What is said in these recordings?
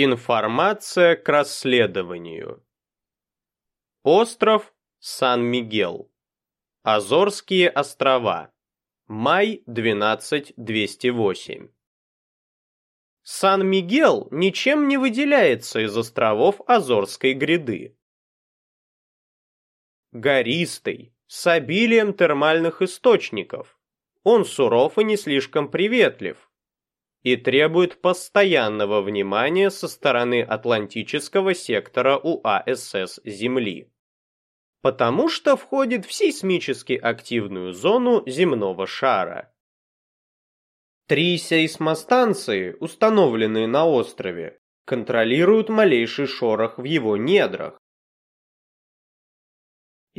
Информация к расследованию. Остров Сан-Мигел. Азорские острова. Май 12208. Сан-Мигел ничем не выделяется из островов Азорской гряды. Гористый, с обилием термальных источников. Он суров и не слишком приветлив, и требует постоянного внимания со стороны Атлантического сектора УАСС Земли. Потому что входит в сейсмически активную зону земного шара. Три сейсмостанции, установленные на острове, контролируют малейший шорох в его недрах,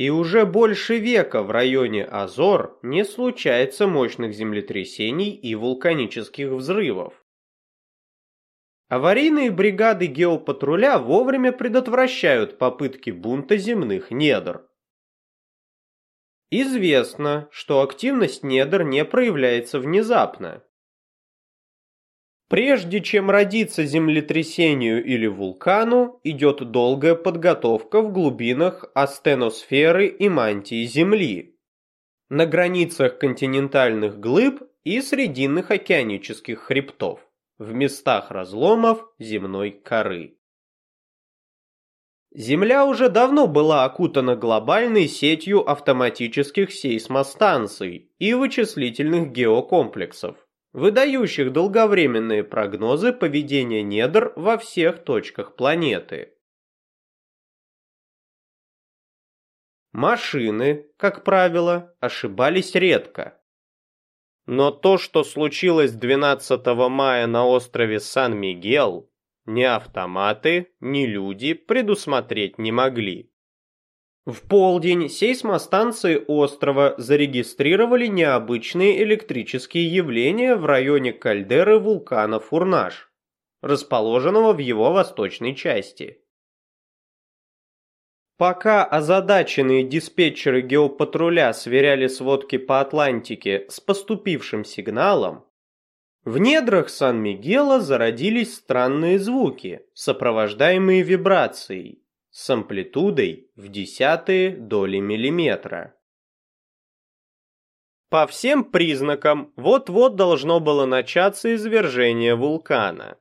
и уже больше века в районе Азор не случается мощных землетрясений и вулканических взрывов. Аварийные бригады геопатруля вовремя предотвращают попытки бунта земных недр. Известно, что активность недр не проявляется внезапно. Прежде чем родиться землетрясению или вулкану, идет долгая подготовка в глубинах астеносферы и мантии Земли, на границах континентальных глыб и срединных океанических хребтов, в местах разломов земной коры. Земля уже давно была окутана глобальной сетью автоматических сейсмостанций и вычислительных геокомплексов выдающих долговременные прогнозы поведения недр во всех точках планеты. Машины, как правило, ошибались редко. Но то, что случилось 12 мая на острове Сан-Мигел, ни автоматы, ни люди предусмотреть не могли. В полдень сейсмостанции острова зарегистрировали необычные электрические явления в районе кальдеры вулкана Фурнаш, расположенного в его восточной части. Пока озадаченные диспетчеры геопатруля сверяли сводки по Атлантике с поступившим сигналом, в недрах Сан-Мигела зародились странные звуки, сопровождаемые вибрацией с амплитудой в десятые доли миллиметра. По всем признакам, вот-вот должно было начаться извержение вулкана.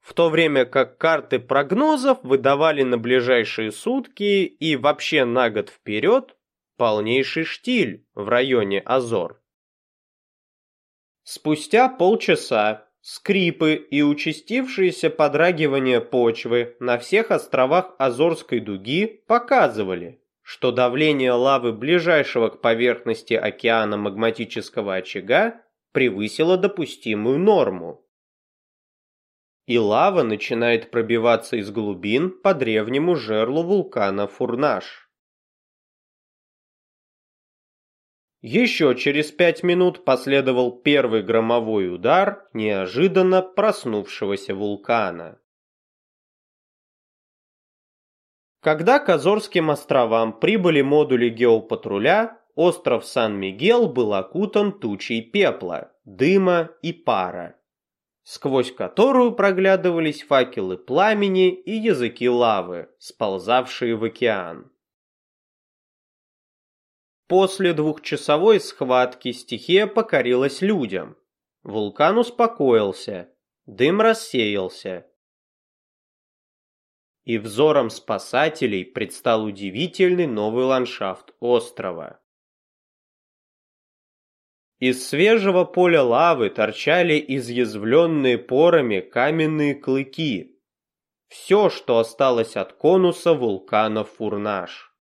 В то время как карты прогнозов выдавали на ближайшие сутки и вообще на год вперед полнейший штиль в районе Азор. Спустя полчаса Скрипы и участившееся подрагивание почвы на всех островах Азорской дуги показывали, что давление лавы ближайшего к поверхности океана магматического очага превысило допустимую норму. И лава начинает пробиваться из глубин по древнему жерлу вулкана Фурнаш. Еще через пять минут последовал первый громовой удар неожиданно проснувшегося вулкана. Когда к Азорским островам прибыли модули геопатруля, остров Сан-Мигел был окутан тучей пепла, дыма и пара, сквозь которую проглядывались факелы пламени и языки лавы, сползавшие в океан. После двухчасовой схватки стихия покорилась людям. Вулкан успокоился, дым рассеялся. И взором спасателей предстал удивительный новый ландшафт острова. Из свежего поля лавы торчали изъязвленные порами каменные клыки. Все, что осталось от конуса вулкана Фурнаш.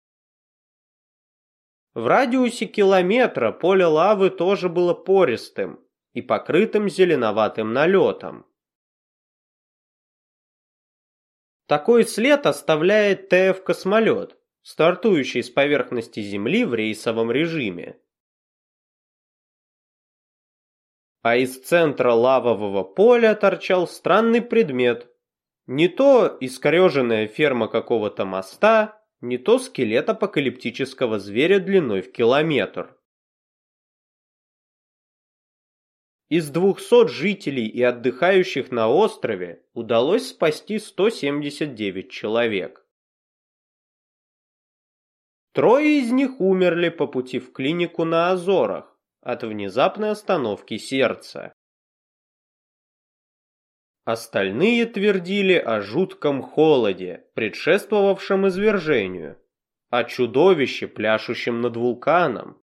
В радиусе километра поле лавы тоже было пористым и покрытым зеленоватым налетом. Такой след оставляет ТФ-космолет, стартующий с поверхности Земли в рейсовом режиме. А из центра лавового поля торчал странный предмет. Не то искореженная ферма какого-то моста, не то скелет апокалиптического зверя длиной в километр. Из 200 жителей и отдыхающих на острове удалось спасти 179 человек. Трое из них умерли по пути в клинику на Азорах от внезапной остановки сердца. Остальные твердили о жутком холоде, предшествовавшем извержению, о чудовище, пляшущем над вулканом,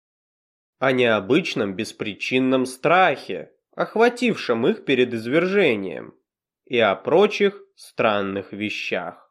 о необычном беспричинном страхе, охватившем их перед извержением, и о прочих странных вещах.